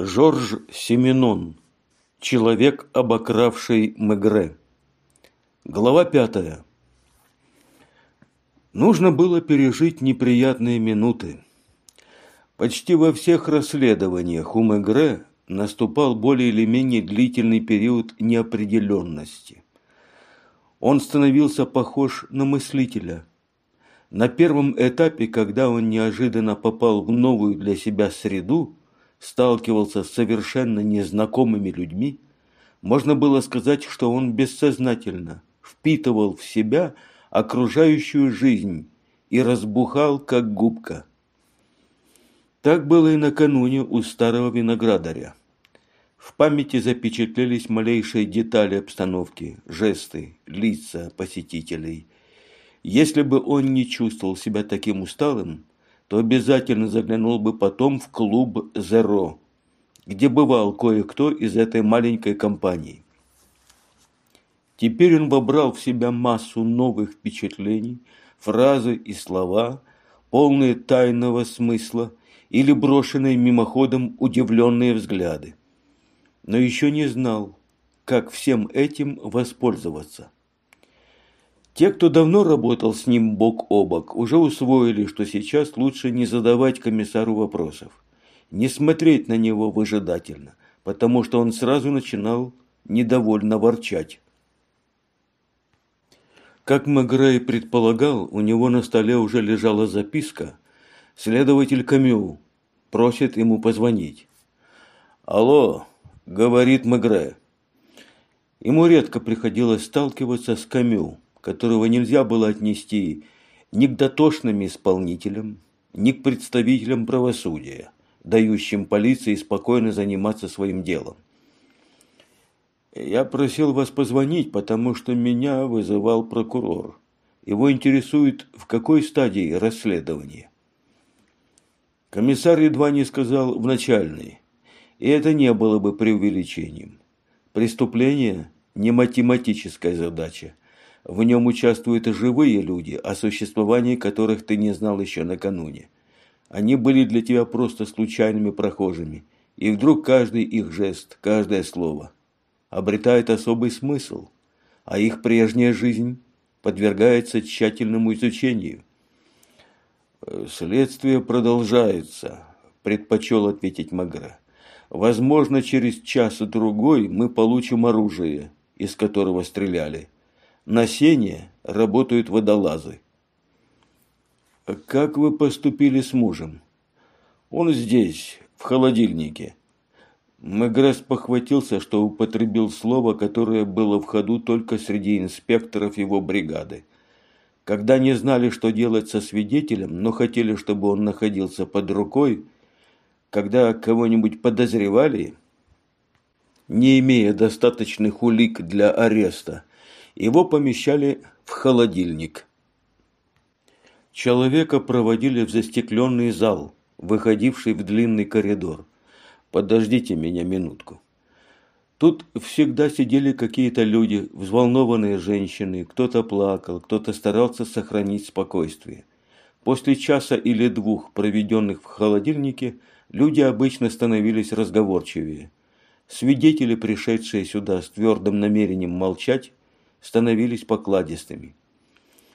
Жорж Семенон. Человек, обокравший Мегре. Глава пятая. Нужно было пережить неприятные минуты. Почти во всех расследованиях у Мегре наступал более или менее длительный период неопределенности. Он становился похож на мыслителя. На первом этапе, когда он неожиданно попал в новую для себя среду, сталкивался с совершенно незнакомыми людьми, можно было сказать, что он бессознательно впитывал в себя окружающую жизнь и разбухал, как губка. Так было и накануне у старого виноградаря. В памяти запечатлелись малейшие детали обстановки, жесты, лица посетителей. Если бы он не чувствовал себя таким усталым, то обязательно заглянул бы потом в клуб «Зеро», где бывал кое-кто из этой маленькой компании. Теперь он вобрал в себя массу новых впечатлений, фразы и слова, полные тайного смысла или брошенные мимоходом удивленные взгляды. Но еще не знал, как всем этим воспользоваться. Те, кто давно работал с ним бок о бок, уже усвоили, что сейчас лучше не задавать комиссару вопросов, не смотреть на него выжидательно, потому что он сразу начинал недовольно ворчать. Как Мегрей предполагал, у него на столе уже лежала записка. Следователь Камю просит ему позвонить. «Алло», — говорит Мегре. Ему редко приходилось сталкиваться с Камю, которого нельзя было отнести ни к дотошным исполнителям, ни к представителям правосудия, дающим полиции спокойно заниматься своим делом. Я просил вас позвонить, потому что меня вызывал прокурор. Его интересует, в какой стадии расследования. Комиссар едва не сказал «в начальной», и это не было бы преувеличением. Преступление – не математическая задача. В нем участвуют и живые люди, о существовании которых ты не знал еще накануне. Они были для тебя просто случайными прохожими, и вдруг каждый их жест, каждое слово – обретает особый смысл, а их прежняя жизнь подвергается тщательному изучению. «Следствие продолжается», – предпочел ответить Магра. «Возможно, через час-другой мы получим оружие, из которого стреляли. На сене работают водолазы». «Как вы поступили с мужем?» «Он здесь, в холодильнике. Мегрес похватился, что употребил слово, которое было в ходу только среди инспекторов его бригады. Когда не знали, что делать со свидетелем, но хотели, чтобы он находился под рукой, когда кого-нибудь подозревали, не имея достаточных улик для ареста, его помещали в холодильник. Человека проводили в застекленный зал, выходивший в длинный коридор. Подождите меня минутку. Тут всегда сидели какие-то люди, взволнованные женщины, кто-то плакал, кто-то старался сохранить спокойствие. После часа или двух, проведенных в холодильнике, люди обычно становились разговорчивее. Свидетели, пришедшие сюда с твердым намерением молчать, становились покладистыми.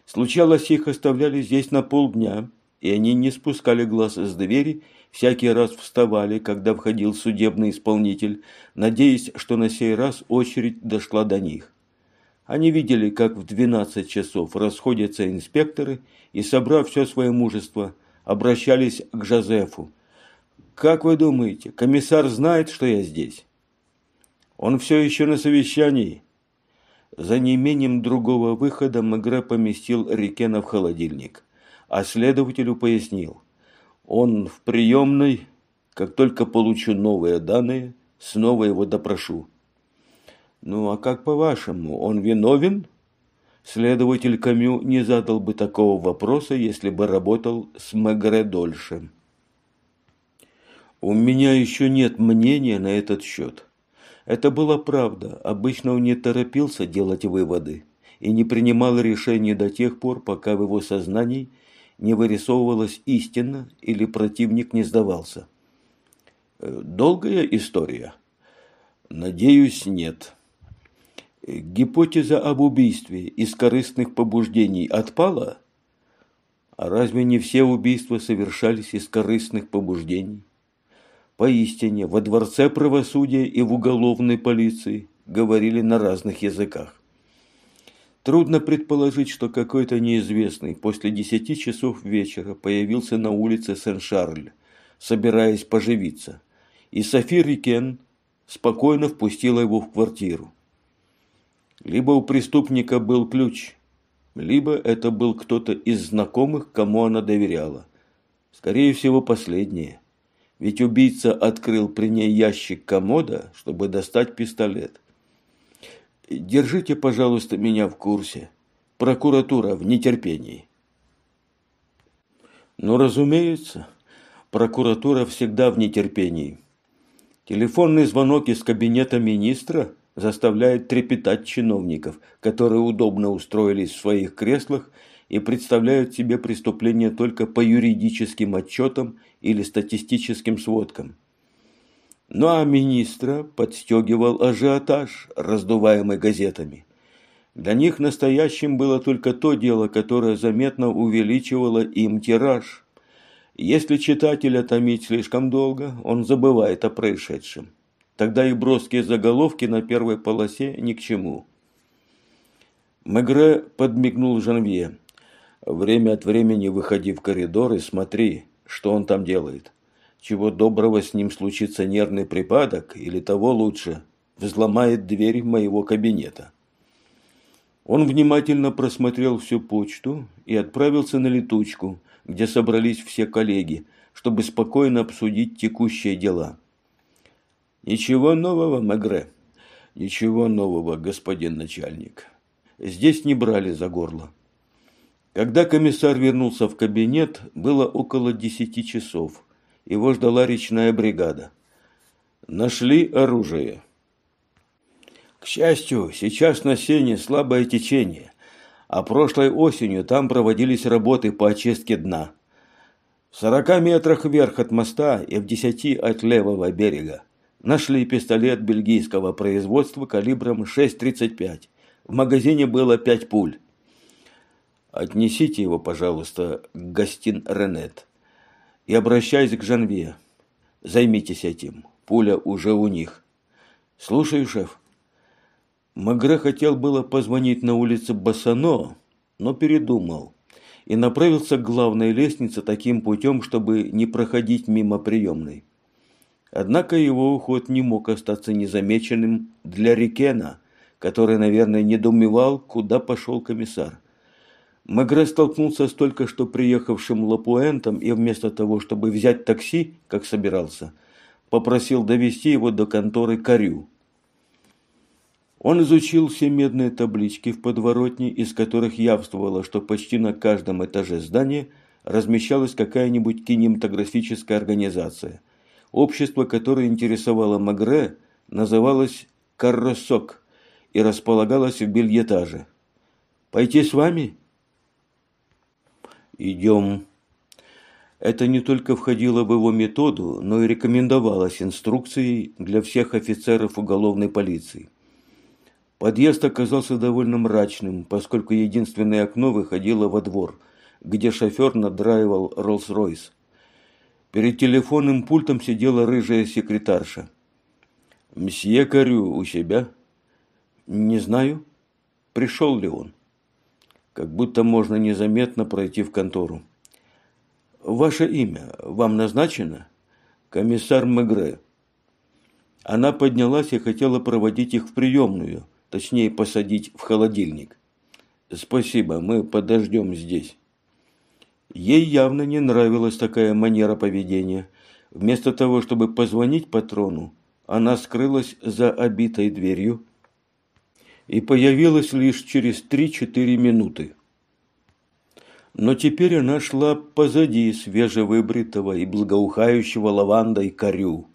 Случалось, их оставляли здесь на полдня, и они не спускали глаз с двери всякий раз вставали, когда входил судебный исполнитель, надеясь, что на сей раз очередь дошла до них. Они видели, как в 12 часов расходятся инспекторы и, собрав все свое мужество, обращались к Жозефу. «Как вы думаете, комиссар знает, что я здесь?» «Он все еще на совещании». За неимением другого выхода Мегре поместил Рикена в холодильник, а следователю пояснил. Он в приемной, как только получу новые данные, снова его допрошу. Ну а как по-вашему, он виновен? Следователь Камю не задал бы такого вопроса, если бы работал с Мегре дольше. У меня еще нет мнения на этот счет. Это была правда. Обычно он не торопился делать выводы и не принимал решений до тех пор, пока в его сознании – не вырисовывалась истина или противник не сдавался. Долгая история? Надеюсь, нет. Гипотеза об убийстве из корыстных побуждений отпала? А разве не все убийства совершались из корыстных побуждений? Поистине, во Дворце правосудия и в уголовной полиции говорили на разных языках. Трудно предположить, что какой-то неизвестный после десяти часов вечера появился на улице Сен-Шарль, собираясь поживиться, и Софи Рикен спокойно впустила его в квартиру. Либо у преступника был ключ, либо это был кто-то из знакомых, кому она доверяла. Скорее всего, последнее. Ведь убийца открыл при ней ящик комода, чтобы достать пистолет. Держите, пожалуйста, меня в курсе. Прокуратура в нетерпении. Ну, разумеется, прокуратура всегда в нетерпении. Телефонный звонок из кабинета министра заставляет трепетать чиновников, которые удобно устроились в своих креслах и представляют себе преступления только по юридическим отчетам или статистическим сводкам. Ну а министра подстегивал ажиотаж, раздуваемый газетами. Для них настоящим было только то дело, которое заметно увеличивало им тираж. Если читателя томить слишком долго, он забывает о происшедшем. Тогда и броские заголовки на первой полосе ни к чему. Мегре подмигнул Жанвье. Время от времени выходи в коридор и смотри, что он там делает. Чего доброго с ним случится нервный припадок, или того лучше, взломает дверь моего кабинета. Он внимательно просмотрел всю почту и отправился на летучку, где собрались все коллеги, чтобы спокойно обсудить текущие дела. Ничего нового, Мегре? Ничего нового, господин начальник. Здесь не брали за горло. Когда комиссар вернулся в кабинет, было около десяти часов – его ждала речная бригада. Нашли оружие. К счастью, сейчас на Сене слабое течение, а прошлой осенью там проводились работы по очистке дна. В сорока метрах вверх от моста и в десяти от левого берега нашли пистолет бельгийского производства калибром 6,35. В магазине было пять пуль. Отнесите его, пожалуйста, к гостин Ренет и обращаясь к Жанве. Займитесь этим. Пуля уже у них. Слушаю, шеф. Магре хотел было позвонить на улице Басано, но передумал и направился к главной лестнице таким путем, чтобы не проходить мимо приемной. Однако его уход не мог остаться незамеченным для Рикена, который, наверное, недоумевал, куда пошел комиссар. Мегре столкнулся с только что приехавшим Лапуэнтом и вместо того, чтобы взять такси, как собирался, попросил довести его до конторы Карю. Он изучил все медные таблички в подворотне, из которых явствовало, что почти на каждом этаже здания размещалась какая-нибудь кинематографическая организация. Общество, которое интересовало Магре, называлось «Карросок» и располагалось в бельетаже. «Пойти с вами?» «Идем». Это не только входило в его методу, но и рекомендовалось инструкцией для всех офицеров уголовной полиции. Подъезд оказался довольно мрачным, поскольку единственное окно выходило во двор, где шофер надраивал Роллс-Ройс. Перед телефонным пультом сидела рыжая секретарша. «Мсье Карю у себя?» «Не знаю. Пришел ли он?» Как будто можно незаметно пройти в контору. «Ваше имя вам назначено?» «Комиссар Мегре». Она поднялась и хотела проводить их в приемную, точнее посадить в холодильник. «Спасибо, мы подождем здесь». Ей явно не нравилась такая манера поведения. Вместо того, чтобы позвонить патрону, она скрылась за обитой дверью, и появилась лишь через 3-4 минуты. Но теперь она шла позади свежевыбритого и благоухающего лавандой корю,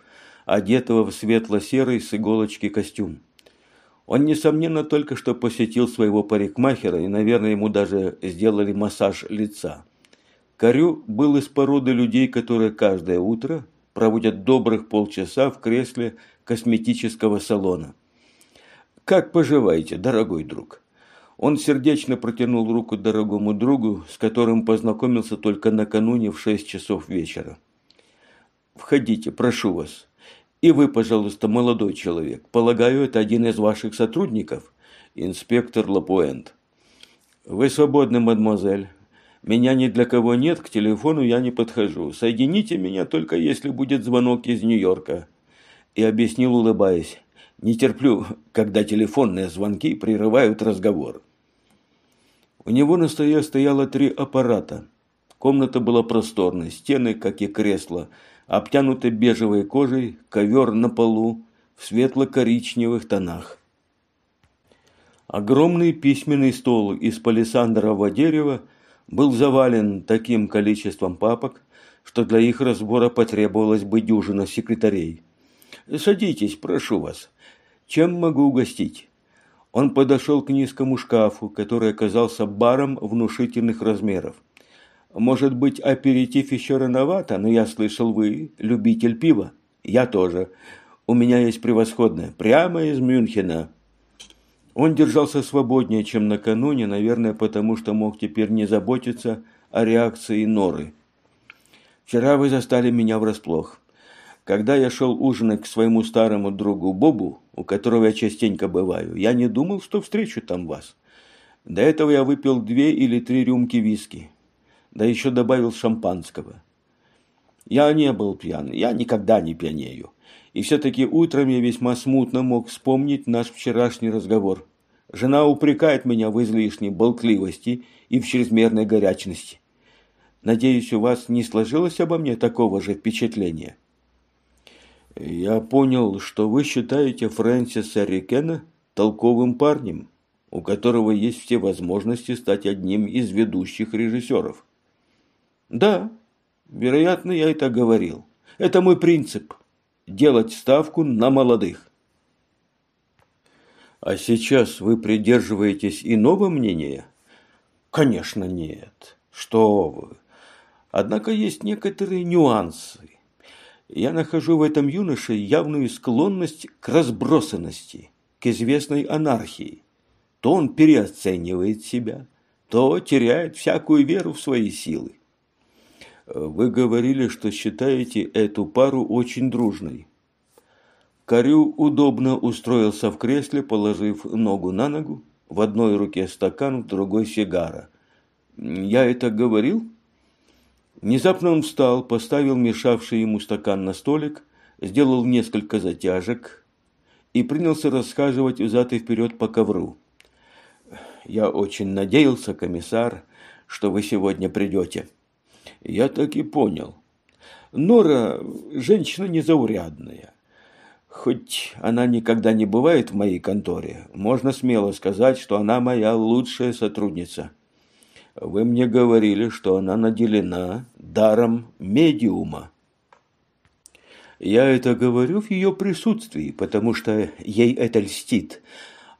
одетого в светло-серый с иголочки костюм. Он, несомненно, только что посетил своего парикмахера, и, наверное, ему даже сделали массаж лица. Корю был из породы людей, которые каждое утро проводят добрых полчаса в кресле косметического салона. «Как поживаете, дорогой друг?» Он сердечно протянул руку дорогому другу, с которым познакомился только накануне в шесть часов вечера. «Входите, прошу вас. И вы, пожалуйста, молодой человек. Полагаю, это один из ваших сотрудников?» «Инспектор Лапуэнт». «Вы свободны, мадемуазель. Меня ни для кого нет, к телефону я не подхожу. Соедините меня только если будет звонок из Нью-Йорка». И объяснил, улыбаясь. «Не терплю, когда телефонные звонки прерывают разговор». У него на столе стояло три аппарата. Комната была просторной, стены, как и кресла, обтянуты бежевой кожей, ковер на полу в светло-коричневых тонах. Огромный письменный стол из палисандрового дерева был завален таким количеством папок, что для их разбора потребовалось бы дюжина секретарей. «Садитесь, прошу вас. Чем могу угостить?» Он подошел к низкому шкафу, который оказался баром внушительных размеров. «Может быть, аперитив еще рановато, но я слышал, вы любитель пива. Я тоже. У меня есть превосходное, прямо из Мюнхена». Он держался свободнее, чем накануне, наверное, потому что мог теперь не заботиться о реакции Норы. «Вчера вы застали меня врасплох. Когда я шел ужинать к своему старому другу Бобу, у которого я частенько бываю, я не думал, что встречу там вас. До этого я выпил две или три рюмки виски, да еще добавил шампанского. Я не был пьян, я никогда не пьянею. И все-таки утром я весьма смутно мог вспомнить наш вчерашний разговор. Жена упрекает меня в излишней болтливости и в чрезмерной горячности. Надеюсь, у вас не сложилось обо мне такого же впечатления?» Я понял, что вы считаете Фрэнсиса Рикена толковым парнем, у которого есть все возможности стать одним из ведущих режиссеров. Да, вероятно, я это говорил. Это мой принцип – делать ставку на молодых. А сейчас вы придерживаетесь иного мнения? Конечно, нет. Что вы. Однако есть некоторые нюансы я нахожу в этом юноше явную склонность к разбросанности, к известной анархии. То он переоценивает себя, то теряет всякую веру в свои силы. Вы говорили, что считаете эту пару очень дружной. Корю удобно устроился в кресле, положив ногу на ногу, в одной руке стакан, в другой сигара. Я это говорил? Внезапно он встал, поставил мешавший ему стакан на столик, сделал несколько затяжек и принялся расхаживать взад и вперед по ковру. «Я очень надеялся, комиссар, что вы сегодня придете». «Я так и понял. Нора – женщина незаурядная. Хоть она никогда не бывает в моей конторе, можно смело сказать, что она моя лучшая сотрудница». Вы мне говорили, что она наделена даром медиума. Я это говорю в ее присутствии, потому что ей это льстит.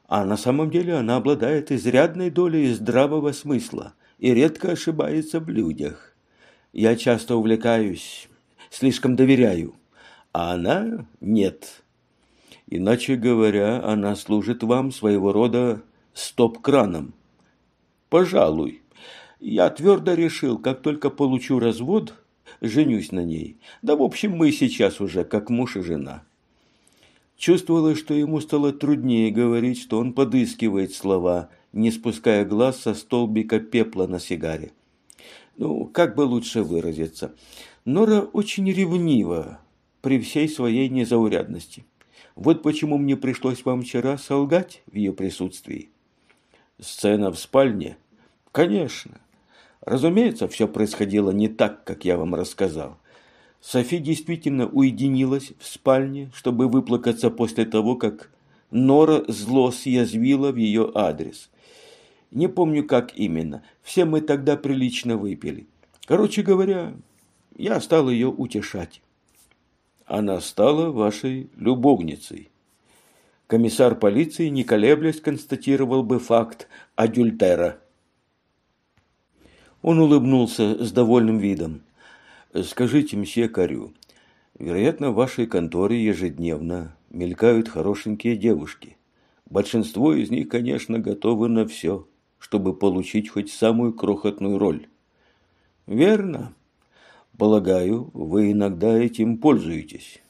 А на самом деле она обладает изрядной долей здравого смысла и редко ошибается в людях. Я часто увлекаюсь, слишком доверяю, а она нет. Иначе говоря, она служит вам своего рода стоп-краном. Пожалуй, я твердо решил, как только получу развод, женюсь на ней. Да, в общем, мы сейчас уже как муж и жена. Чувствовалось, что ему стало труднее говорить, что он подыскивает слова, не спуская глаз со столбика пепла на сигаре. Ну, как бы лучше выразиться. Нора очень ревнива при всей своей незаурядности. Вот почему мне пришлось вам вчера солгать в ее присутствии. Сцена в спальне? Конечно. Разумеется, все происходило не так, как я вам рассказал. Софи действительно уединилась в спальне, чтобы выплакаться после того, как Нора зло съязвила в ее адрес. Не помню, как именно. Все мы тогда прилично выпили. Короче говоря, я стал ее утешать. Она стала вашей любовницей. Комиссар полиции, не колеблясь, констатировал бы факт адюльтера. Он улыбнулся с довольным видом. «Скажите, мсье Карю, Вероятно, в вашей конторе ежедневно мелькают хорошенькие девушки. Большинство из них, конечно, готовы на все, чтобы получить хоть самую крохотную роль. Верно. Полагаю, вы иногда этим пользуетесь.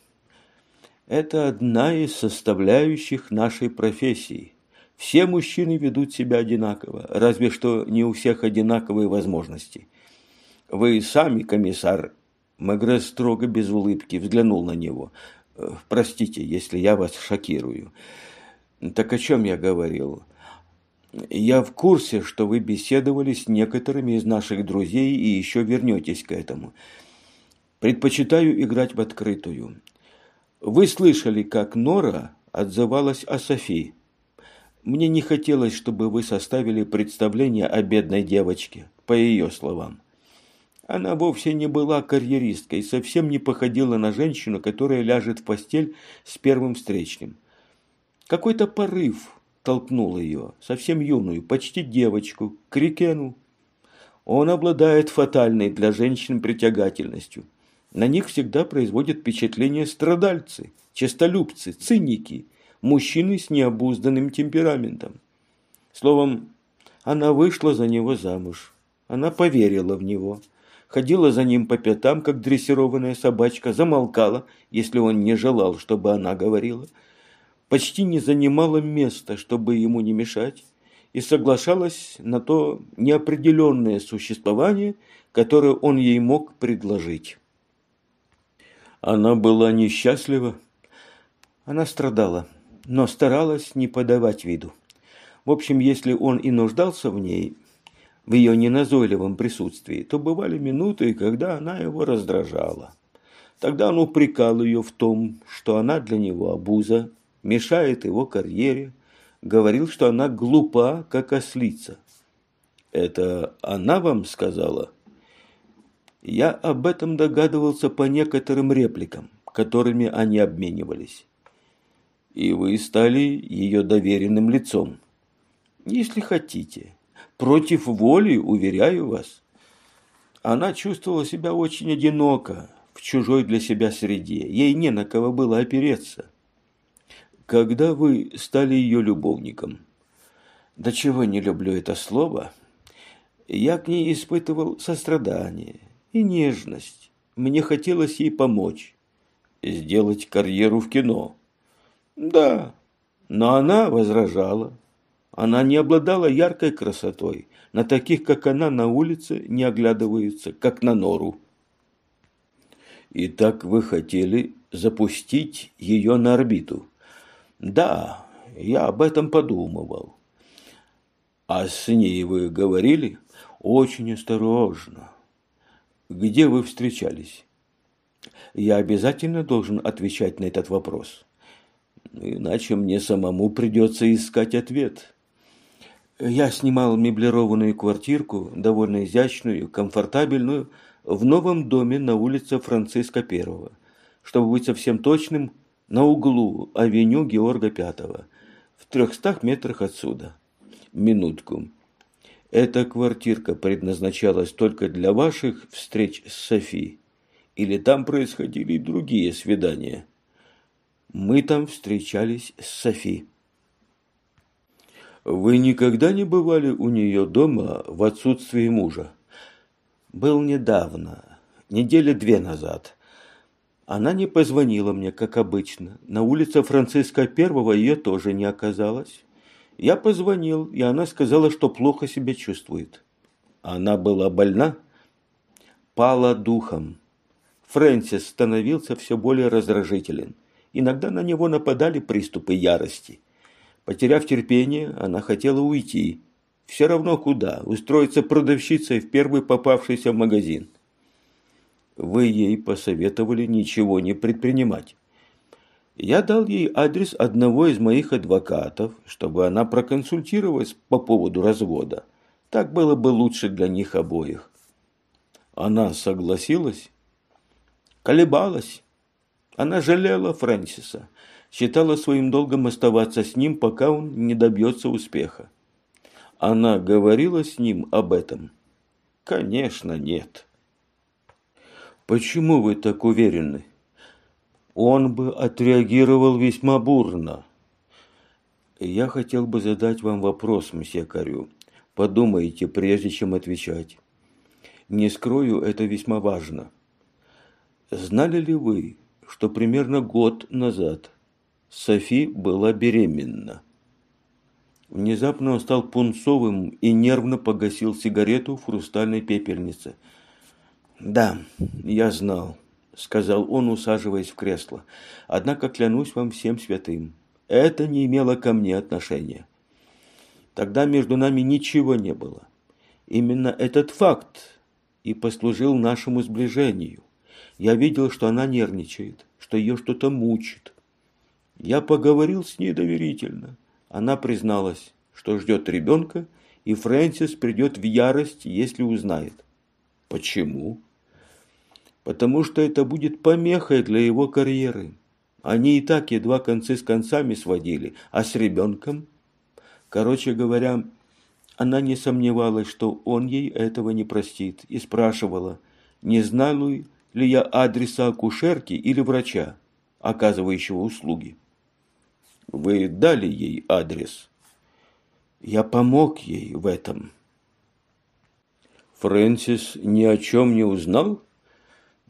Это одна из составляющих нашей профессии. Все мужчины ведут себя одинаково, разве что не у всех одинаковые возможности. Вы сами, комиссар, Мегре строго без улыбки взглянул на него. «Э, простите, если я вас шокирую. Так о чем я говорил? Я в курсе, что вы беседовали с некоторыми из наших друзей и еще вернетесь к этому. Предпочитаю играть в открытую. Вы слышали, как Нора отзывалась о Софии. Мне не хотелось, чтобы вы составили представление о бедной девочке, по ее словам. Она вовсе не была карьеристкой, совсем не походила на женщину, которая ляжет в постель с первым встречным. Какой-то порыв толкнул ее, совсем юную, почти девочку, к Рикену. Он обладает фатальной для женщин притягательностью – на них всегда производят впечатление страдальцы, честолюбцы, циники, мужчины с необузданным темпераментом. Словом, она вышла за него замуж. Она поверила в него. Ходила за ним по пятам, как дрессированная собачка, замолкала, если он не желал, чтобы она говорила. Почти не занимала места, чтобы ему не мешать, и соглашалась на то неопределенное существование, которое он ей мог предложить. Она была несчастлива. Она страдала, но старалась не подавать виду. В общем, если он и нуждался в ней, в ее неназойливом присутствии, то бывали минуты, когда она его раздражала. Тогда он упрекал ее в том, что она для него обуза, мешает его карьере, говорил, что она глупа, как ослица. «Это она вам сказала?» Я об этом догадывался по некоторым репликам, которыми они обменивались. И вы стали ее доверенным лицом. Если хотите. Против воли, уверяю вас. Она чувствовала себя очень одиноко в чужой для себя среде. Ей не на кого было опереться. Когда вы стали ее любовником, до чего не люблю это слово, я к ней испытывал сострадание, и нежность. Мне хотелось ей помочь. Сделать карьеру в кино. Да, но она возражала. Она не обладала яркой красотой. На таких, как она, на улице не оглядываются, как на нору. И так вы хотели запустить ее на орбиту? Да, я об этом подумывал. А с ней вы говорили? Очень осторожно. Где вы встречались? Я обязательно должен отвечать на этот вопрос. Иначе мне самому придется искать ответ. Я снимал меблированную квартирку, довольно изящную, комфортабельную, в новом доме на улице Франциска Первого. Чтобы быть совсем точным, на углу авеню Георга Пятого, в трехстах метрах отсюда. Минутку. Эта квартирка предназначалась только для ваших встреч с Софи? Или там происходили и другие свидания? Мы там встречались с Софи. Вы никогда не бывали у нее дома в отсутствии мужа? Был недавно, недели две назад. Она не позвонила мне, как обычно. На улице Франциска Первого ее тоже не оказалось. Я позвонил, и она сказала, что плохо себя чувствует. Она была больна? Пала духом. Фрэнсис становился все более раздражителен. Иногда на него нападали приступы ярости. Потеряв терпение, она хотела уйти. Все равно куда, устроиться продавщицей в первый попавшийся магазин. Вы ей посоветовали ничего не предпринимать. Я дал ей адрес одного из моих адвокатов, чтобы она проконсультировалась по поводу развода. Так было бы лучше для них обоих. Она согласилась? Колебалась. Она жалела Фрэнсиса, считала своим долгом оставаться с ним, пока он не добьется успеха. Она говорила с ним об этом? Конечно, нет. Почему вы так уверены? он бы отреагировал весьма бурно. Я хотел бы задать вам вопрос, мсье Карю. Подумайте, прежде чем отвечать. Не скрою, это весьма важно. Знали ли вы, что примерно год назад Софи была беременна? Внезапно он стал пунцовым и нервно погасил сигарету в хрустальной пепельнице. «Да, я знал», — сказал он, усаживаясь в кресло. «Однако клянусь вам всем святым, это не имело ко мне отношения. Тогда между нами ничего не было. Именно этот факт и послужил нашему сближению. Я видел, что она нервничает, что ее что-то мучит. Я поговорил с ней доверительно. Она призналась, что ждет ребенка, и Фрэнсис придет в ярость, если узнает. Почему? Потому что это будет помехой для его карьеры. Они и так едва концы с концами сводили, а с ребенком? Короче говоря, она не сомневалась, что он ей этого не простит, и спрашивала, не знаю ли я адреса акушерки или врача, оказывающего услуги. Вы дали ей адрес. Я помог ей в этом. Фрэнсис ни о чем не узнал?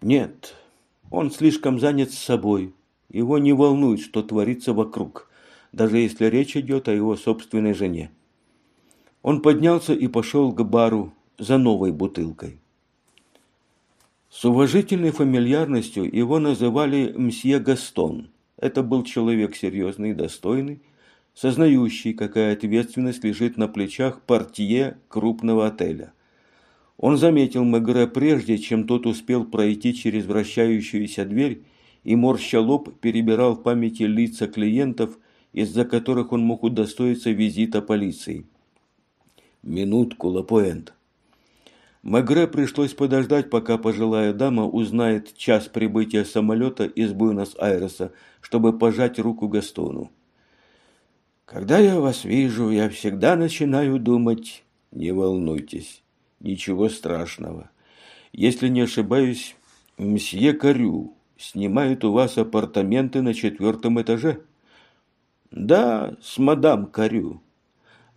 Нет, он слишком занят собой. Его не волнует, что творится вокруг, даже если речь идет о его собственной жене. Он поднялся и пошел к бару за новой бутылкой. С уважительной фамильярностью его называли «мсье Гастон», это был человек серьезный и достойный, сознающий, какая ответственность лежит на плечах портье крупного отеля. Он заметил Мегре прежде, чем тот успел пройти через вращающуюся дверь, и морща лоб перебирал в памяти лица клиентов, из-за которых он мог удостоиться визита полиции. «Минутку, Лапуэнт», Мегре пришлось подождать, пока пожилая дама узнает час прибытия самолета из Буэнос-Айреса, чтобы пожать руку Гастону. «Когда я вас вижу, я всегда начинаю думать...» «Не волнуйтесь, ничего страшного. Если не ошибаюсь, мсье Карю снимает у вас апартаменты на четвертом этаже?» «Да, с мадам Карю.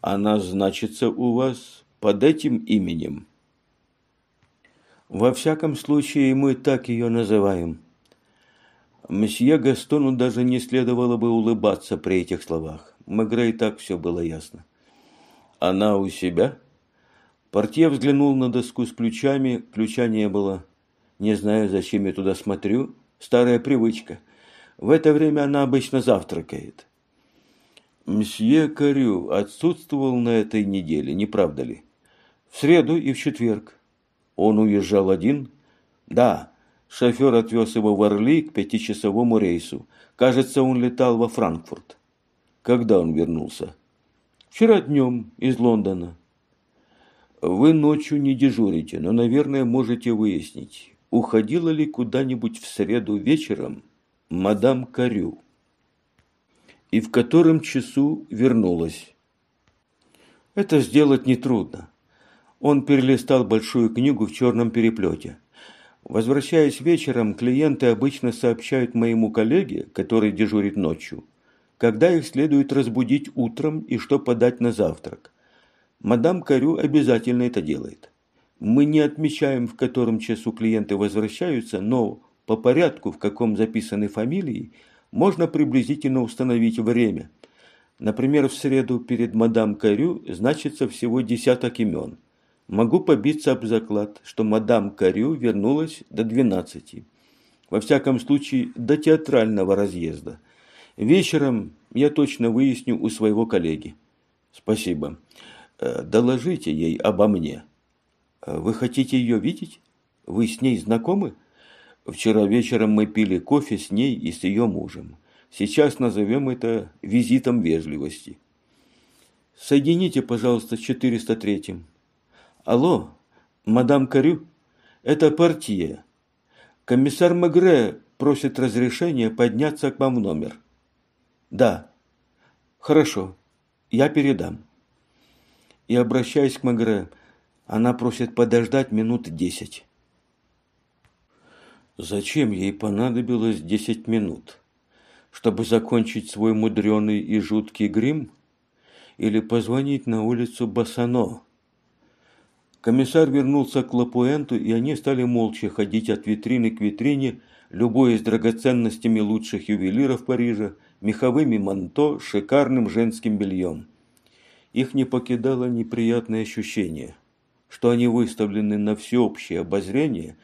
Она значится у вас под этим именем». Во всяком случае, мы так ее называем. Месье Гастону даже не следовало бы улыбаться при этих словах. Мегре и так все было ясно. Она у себя? Портье взглянул на доску с ключами, ключа не было. Не знаю, зачем я туда смотрю. Старая привычка. В это время она обычно завтракает. Мсье Карю отсутствовал на этой неделе, не правда ли? В среду и в четверг. Он уезжал один? Да. Шофер отвез его в Орли к пятичасовому рейсу. Кажется, он летал во Франкфурт. Когда он вернулся? Вчера днем из Лондона. Вы ночью не дежурите, но, наверное, можете выяснить, уходила ли куда-нибудь в среду вечером мадам Карю? И в котором часу вернулась? Это сделать нетрудно. Он перелистал большую книгу в черном переплете. Возвращаясь вечером, клиенты обычно сообщают моему коллеге, который дежурит ночью, когда их следует разбудить утром и что подать на завтрак. Мадам Карю обязательно это делает. Мы не отмечаем, в котором часу клиенты возвращаются, но по порядку, в каком записаны фамилии, можно приблизительно установить время. Например, в среду перед мадам Карю значится всего десяток имен – Могу побиться об заклад, что мадам Карю вернулась до двенадцати. Во всяком случае, до театрального разъезда. Вечером я точно выясню у своего коллеги. Спасибо. Э, доложите ей обо мне. Э, вы хотите ее видеть? Вы с ней знакомы? Вчера вечером мы пили кофе с ней и с ее мужем. Сейчас назовем это визитом вежливости. Соедините, пожалуйста, с 403-м. Алло, мадам Карю, это партия. Комиссар Мегре просит разрешения подняться к вам в номер. Да. Хорошо, я передам. И обращаясь к Мегре, она просит подождать минут десять. Зачем ей понадобилось десять минут? Чтобы закончить свой мудреный и жуткий грим? Или позвонить на улицу Басано? Комиссар вернулся к Лапуэнту, и они стали молча ходить от витрины к витрине, любуясь драгоценностями лучших ювелиров Парижа, меховыми манто, шикарным женским бельем. Их не покидало неприятное ощущение, что они выставлены на всеобщее обозрение,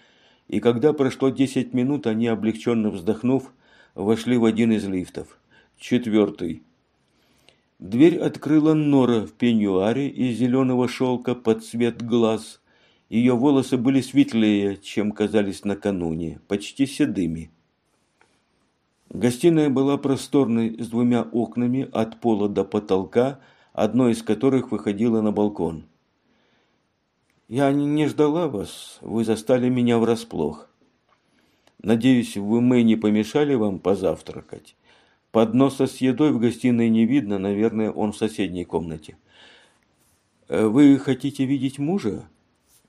и когда прошло десять минут, они, облегченно вздохнув, вошли в один из лифтов. Четвертый. Дверь открыла Нора в пеньюаре из зеленого шелка под цвет глаз. Ее волосы были светлее, чем казались накануне, почти седыми. Гостиная была просторной, с двумя окнами от пола до потолка, одно из которых выходило на балкон. «Я не ждала вас, вы застали меня врасплох. Надеюсь, вы мы не помешали вам позавтракать?» Подноса с едой в гостиной не видно, наверное, он в соседней комнате. «Э, «Вы хотите видеть мужа?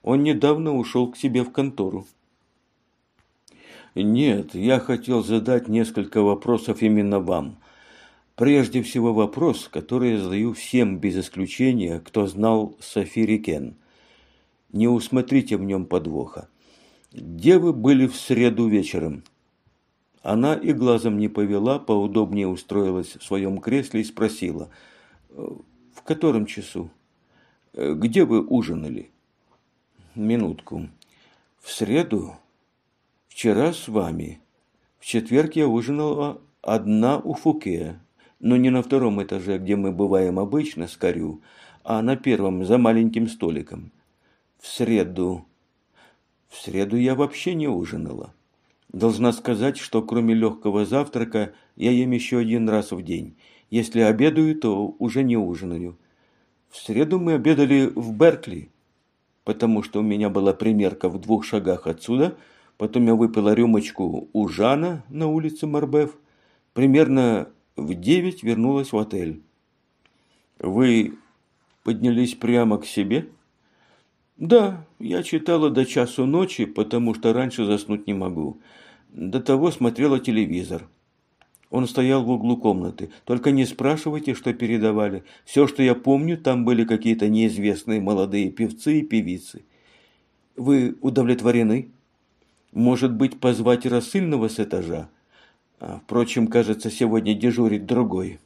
Он недавно ушел к себе в контору». «Нет, я хотел задать несколько вопросов именно вам. Прежде всего вопрос, который я задаю всем без исключения, кто знал Софи Рикен. Не усмотрите в нем подвоха. Где вы были в среду вечером?» Она и глазом не повела, поудобнее устроилась в своем кресле и спросила, «В котором часу? Где вы ужинали?» «Минутку. В среду? Вчера с вами. В четверг я ужинала одна у Фуке, но не на втором этаже, где мы бываем обычно с а на первом, за маленьким столиком. В среду. В среду я вообще не ужинала. Должна сказать, что кроме легкого завтрака я ем еще один раз в день. Если обедаю, то уже не ужинаю. В среду мы обедали в Беркли, потому что у меня была примерка в двух шагах отсюда. Потом я выпила рюмочку у Жана на улице Марбеф. Примерно в девять вернулась в отель. Вы поднялись прямо к себе? Да, я читала до часу ночи, потому что раньше заснуть не могу. До того смотрела телевизор. Он стоял в углу комнаты. Только не спрашивайте, что передавали. Все, что я помню, там были какие-то неизвестные молодые певцы и певицы. Вы удовлетворены? Может быть, позвать рассыльного с этажа? А, впрочем, кажется, сегодня дежурит другой.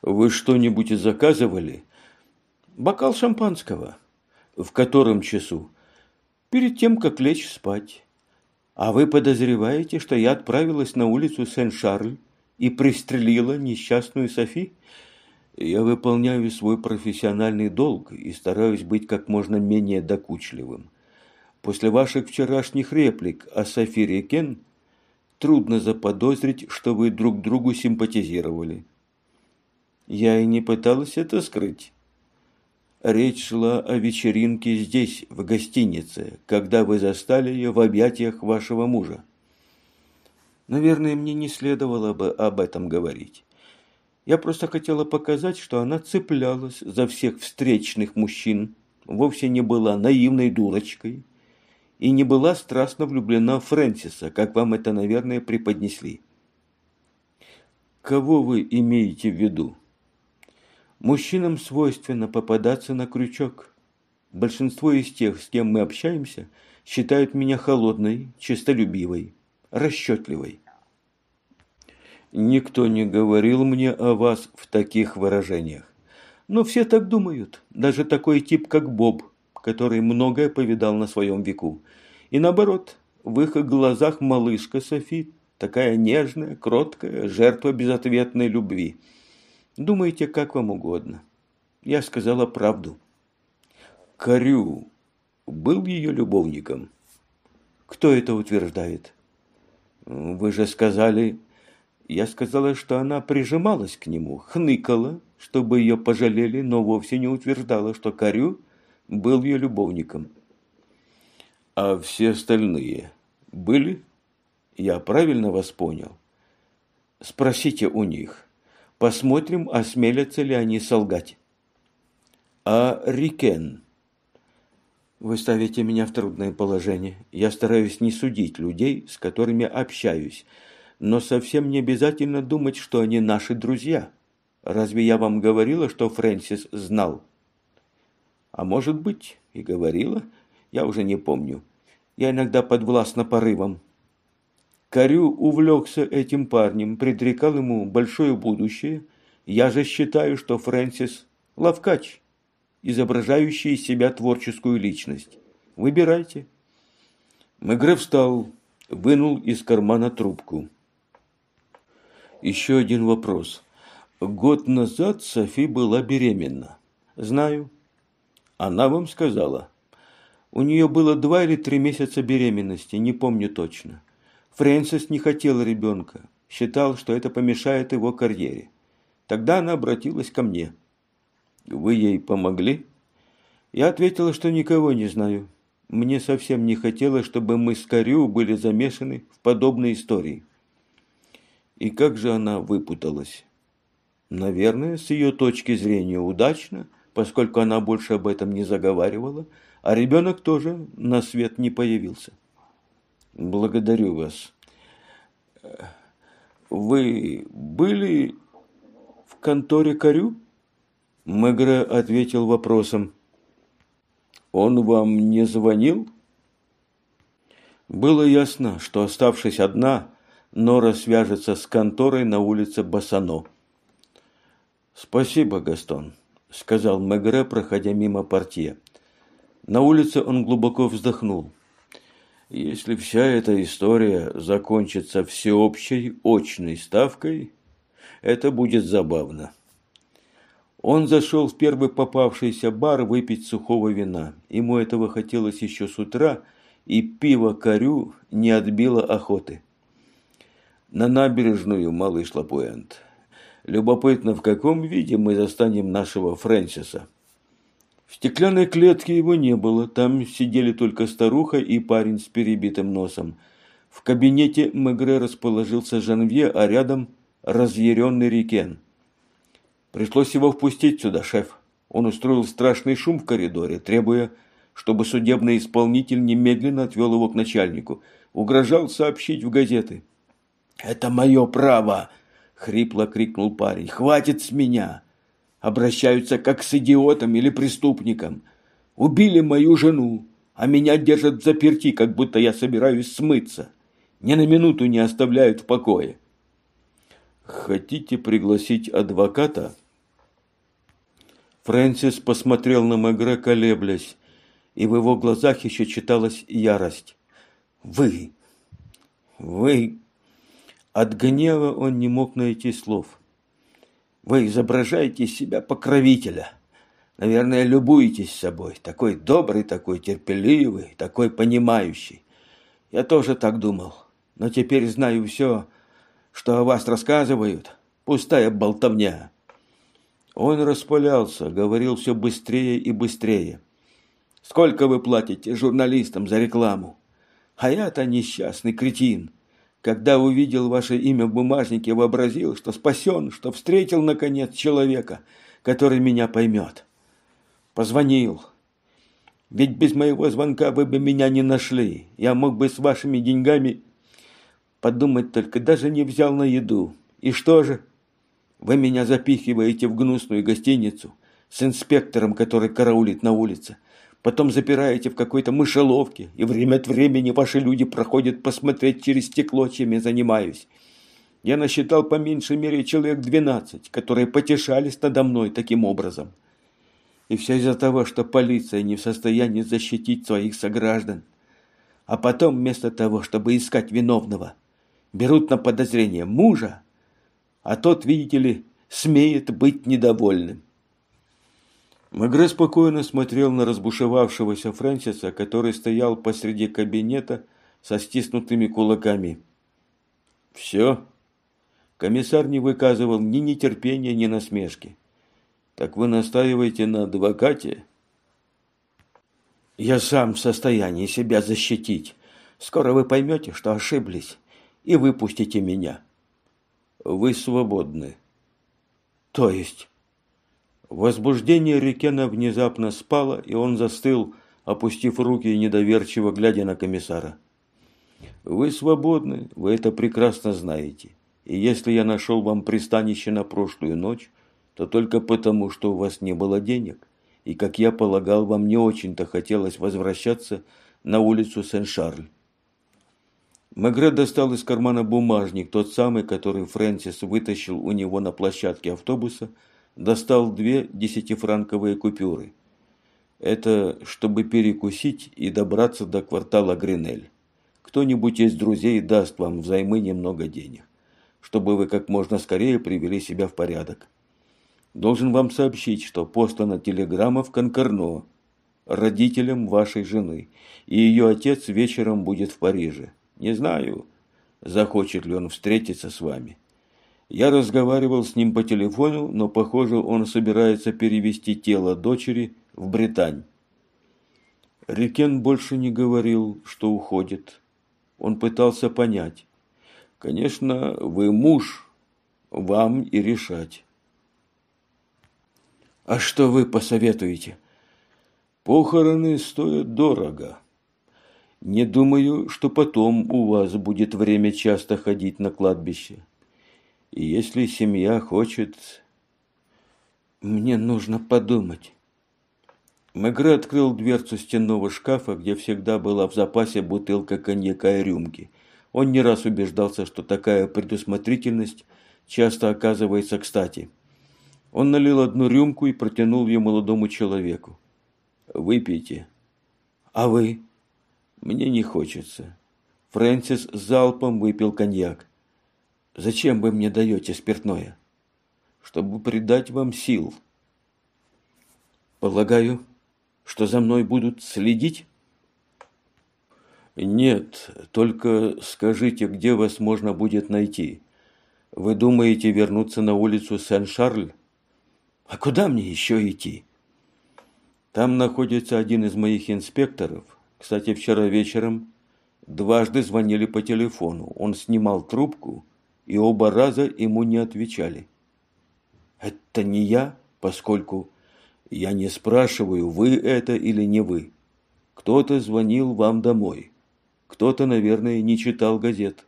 Вы что-нибудь заказывали? Бокал шампанского. В котором часу? Перед тем, как лечь спать. А вы подозреваете, что я отправилась на улицу Сен-Шарль и пристрелила несчастную Софи? Я выполняю свой профессиональный долг и стараюсь быть как можно менее докучливым. После ваших вчерашних реплик о Софи Рекен трудно заподозрить, что вы друг другу симпатизировали. Я и не пыталась это скрыть. Речь шла о вечеринке здесь, в гостинице, когда вы застали ее в объятиях вашего мужа. Наверное, мне не следовало бы об этом говорить. Я просто хотела показать, что она цеплялась за всех встречных мужчин, вовсе не была наивной дурочкой и не была страстно влюблена в Фрэнсиса, как вам это, наверное, преподнесли. Кого вы имеете в виду? Мужчинам свойственно попадаться на крючок. Большинство из тех, с кем мы общаемся, считают меня холодной, честолюбивой, расчетливой. Никто не говорил мне о вас в таких выражениях. Но все так думают, даже такой тип, как Боб, который многое повидал на своем веку. И наоборот, в их глазах малышка Софи, такая нежная, кроткая, жертва безответной любви – Думайте, как вам угодно. Я сказала правду. Корю был ее любовником. Кто это утверждает? Вы же сказали... Я сказала, что она прижималась к нему, хныкала, чтобы ее пожалели, но вовсе не утверждала, что Корю был ее любовником. А все остальные были? Я правильно вас понял? Спросите у них. Посмотрим, осмелятся ли они солгать. А Рикен? Вы ставите меня в трудное положение. Я стараюсь не судить людей, с которыми общаюсь, но совсем не обязательно думать, что они наши друзья. Разве я вам говорила, что Фрэнсис знал? А может быть, и говорила, я уже не помню. Я иногда подвластна порывам. Корю увлекся этим парнем, предрекал ему большое будущее. Я же считаю, что Фрэнсис – ловкач, изображающий из себя творческую личность. Выбирайте. Мегре встал, вынул из кармана трубку. Еще один вопрос. Год назад Софи была беременна. Знаю. Она вам сказала. У нее было два или три месяца беременности, не помню точно. Фрэнсис не хотел ребенка, считал, что это помешает его карьере. Тогда она обратилась ко мне. Вы ей помогли? Я ответила, что никого не знаю. Мне совсем не хотелось, чтобы мы с Карю были замешаны в подобной истории. И как же она выпуталась? Наверное, с ее точки зрения удачно, поскольку она больше об этом не заговаривала, а ребенок тоже на свет не появился. Благодарю вас. Вы были в конторе Карю? Мегре ответил вопросом. Он вам не звонил? Было ясно, что, оставшись одна, Нора свяжется с конторой на улице Басано. «Спасибо, Гастон», – сказал Мегре, проходя мимо портье. На улице он глубоко вздохнул. «Если вся эта история закончится всеобщей очной ставкой, это будет забавно». Он зашел в первый попавшийся бар выпить сухого вина. Ему этого хотелось еще с утра, и пиво корю не отбило охоты. На набережную, малыш Лапуэнт. Любопытно, в каком виде мы застанем нашего Фрэнсиса. В стеклянной клетке его не было, там сидели только старуха и парень с перебитым носом. В кабинете Мегре расположился Жанвье, а рядом разъяренный Рикен. Пришлось его впустить сюда, шеф. Он устроил страшный шум в коридоре, требуя, чтобы судебный исполнитель немедленно отвел его к начальнику. Угрожал сообщить в газеты. «Это мое право!» – хрипло крикнул парень. «Хватит с меня!» Обращаются как с идиотом или преступником. Убили мою жену, а меня держат в заперти, как будто я собираюсь смыться. Ни на минуту не оставляют в покое. Хотите пригласить адвоката? Фрэнсис посмотрел на Мегре, колеблясь, и в его глазах еще читалась ярость. «Вы! Вы!» От гнева он не мог найти слов. Вы изображаете из себя покровителя. Наверное, любуетесь собой. Такой добрый, такой терпеливый, такой понимающий. Я тоже так думал. Но теперь знаю все, что о вас рассказывают. Пустая болтовня. Он распалялся, говорил все быстрее и быстрее. Сколько вы платите журналистам за рекламу? А я-то несчастный кретин. Когда увидел ваше имя в бумажнике, вообразил, что спасен, что встретил, наконец, человека, который меня поймет. Позвонил. Ведь без моего звонка вы бы меня не нашли. Я мог бы с вашими деньгами подумать только, даже не взял на еду. И что же? Вы меня запихиваете в гнусную гостиницу с инспектором, который караулит на улице потом запираете в какой-то мышеловке, и время от времени ваши люди проходят посмотреть через стекло, чем я занимаюсь. Я насчитал по меньшей мере человек двенадцать, которые потешались надо мной таким образом. И все из-за того, что полиция не в состоянии защитить своих сограждан. А потом, вместо того, чтобы искать виновного, берут на подозрение мужа, а тот, видите ли, смеет быть недовольным. Мегре спокойно смотрел на разбушевавшегося Фрэнсиса, который стоял посреди кабинета со стиснутыми кулаками. «Все?» Комиссар не выказывал ни нетерпения, ни насмешки. «Так вы настаиваете на адвокате?» «Я сам в состоянии себя защитить. Скоро вы поймете, что ошиблись, и выпустите меня». «Вы свободны». «То есть?» Возбуждение Рикена внезапно спало, и он застыл, опустив руки и недоверчиво глядя на комиссара. «Вы свободны, вы это прекрасно знаете. И если я нашел вам пристанище на прошлую ночь, то только потому, что у вас не было денег, и, как я полагал, вам не очень-то хотелось возвращаться на улицу Сен-Шарль. Мегре достал из кармана бумажник, тот самый, который Фрэнсис вытащил у него на площадке автобуса, достал две десятифранковые купюры. Это чтобы перекусить и добраться до квартала Гринель. Кто-нибудь из друзей даст вам взаймы немного денег, чтобы вы как можно скорее привели себя в порядок. Должен вам сообщить, что послана телеграмма в Конкорно родителям вашей жены, и ее отец вечером будет в Париже. Не знаю, захочет ли он встретиться с вами. Я разговаривал с ним по телефону, но, похоже, он собирается перевести тело дочери в Британь. Рикен больше не говорил, что уходит. Он пытался понять. Конечно, вы муж, вам и решать. А что вы посоветуете? Похороны стоят дорого. Не думаю, что потом у вас будет время часто ходить на кладбище. И если семья хочет... Мне нужно подумать. Мегре открыл дверцу стенного шкафа, где всегда была в запасе бутылка коньяка и рюмки. Он не раз убеждался, что такая предусмотрительность часто оказывается кстати. Он налил одну рюмку и протянул ее молодому человеку. «Выпейте». «А вы?» Мне не хочется. Фрэнсис залпом выпил коньяк. Зачем вы мне даете спиртное? Чтобы придать вам сил. Полагаю, что за мной будут следить? Нет, только скажите, где вас можно будет найти. Вы думаете вернуться на улицу Сен-Шарль? А куда мне еще идти? Там находится один из моих инспекторов – кстати, вчера вечером дважды звонили по телефону. Он снимал трубку, и оба раза ему не отвечали. Это не я, поскольку я не спрашиваю, вы это или не вы. Кто-то звонил вам домой. Кто-то, наверное, не читал газет.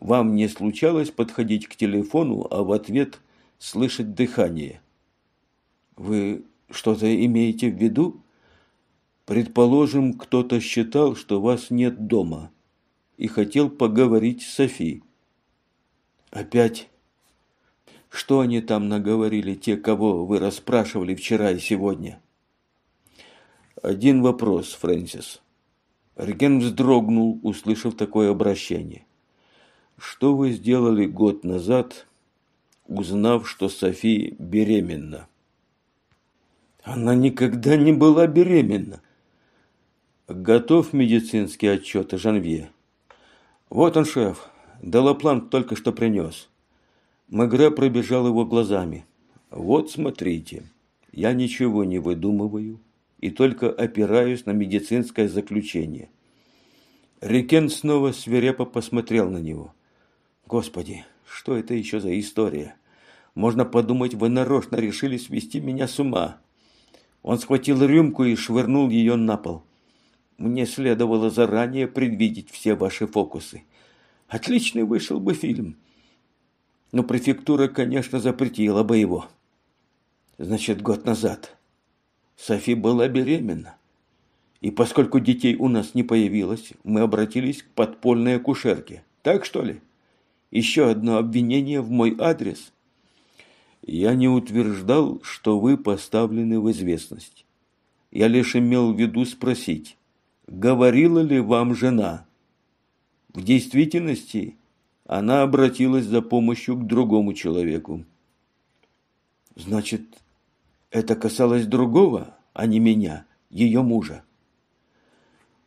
Вам не случалось подходить к телефону, а в ответ слышать дыхание? Вы что-то имеете в виду? Предположим, кто-то считал, что вас нет дома и хотел поговорить с Софи. Опять? Что они там наговорили, те, кого вы расспрашивали вчера и сегодня? Один вопрос, Фрэнсис. Реген вздрогнул, услышав такое обращение. Что вы сделали год назад, узнав, что Софи беременна? Она никогда не была беременна. Готов медицинский отчет Жанвье? Вот он, шеф. Делаплан только что принес. Мегре пробежал его глазами. Вот смотрите, я ничего не выдумываю и только опираюсь на медицинское заключение. Рикен снова свирепо посмотрел на него. Господи, что это еще за история? Можно подумать, вы нарочно решили свести меня с ума. Он схватил рюмку и швырнул ее на пол. Мне следовало заранее предвидеть все ваши фокусы. Отличный вышел бы фильм. Но префектура, конечно, запретила бы его. Значит, год назад. Софи была беременна. И поскольку детей у нас не появилось, мы обратились к подпольной акушерке. Так что ли? Еще одно обвинение в мой адрес. Я не утверждал, что вы поставлены в известность. Я лишь имел в виду спросить, говорила ли вам жена? В действительности она обратилась за помощью к другому человеку. Значит, это касалось другого, а не меня, ее мужа.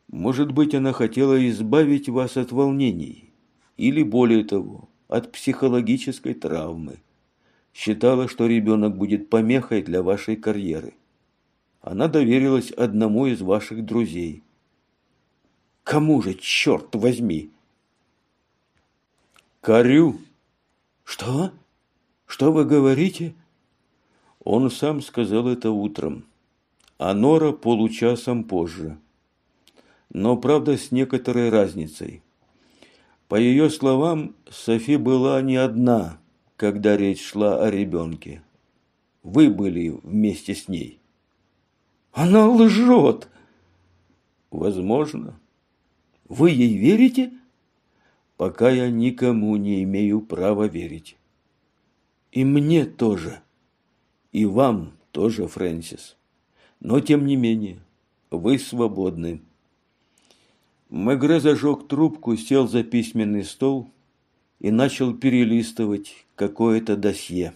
Может быть, она хотела избавить вас от волнений, или более того, от психологической травмы. Считала, что ребенок будет помехой для вашей карьеры. Она доверилась одному из ваших друзей – Кому же, черт возьми? Корю. Что? Что вы говорите? Он сам сказал это утром. а Нора получасом позже. Но, правда, с некоторой разницей. По ее словам, Софи была не одна, когда речь шла о ребенке. Вы были вместе с ней. Она лжет. Возможно. Вы ей верите? Пока я никому не имею права верить. И мне тоже. И вам тоже, Фрэнсис. Но, тем не менее, вы свободны. Мегре зажег трубку, сел за письменный стол и начал перелистывать какое-то досье.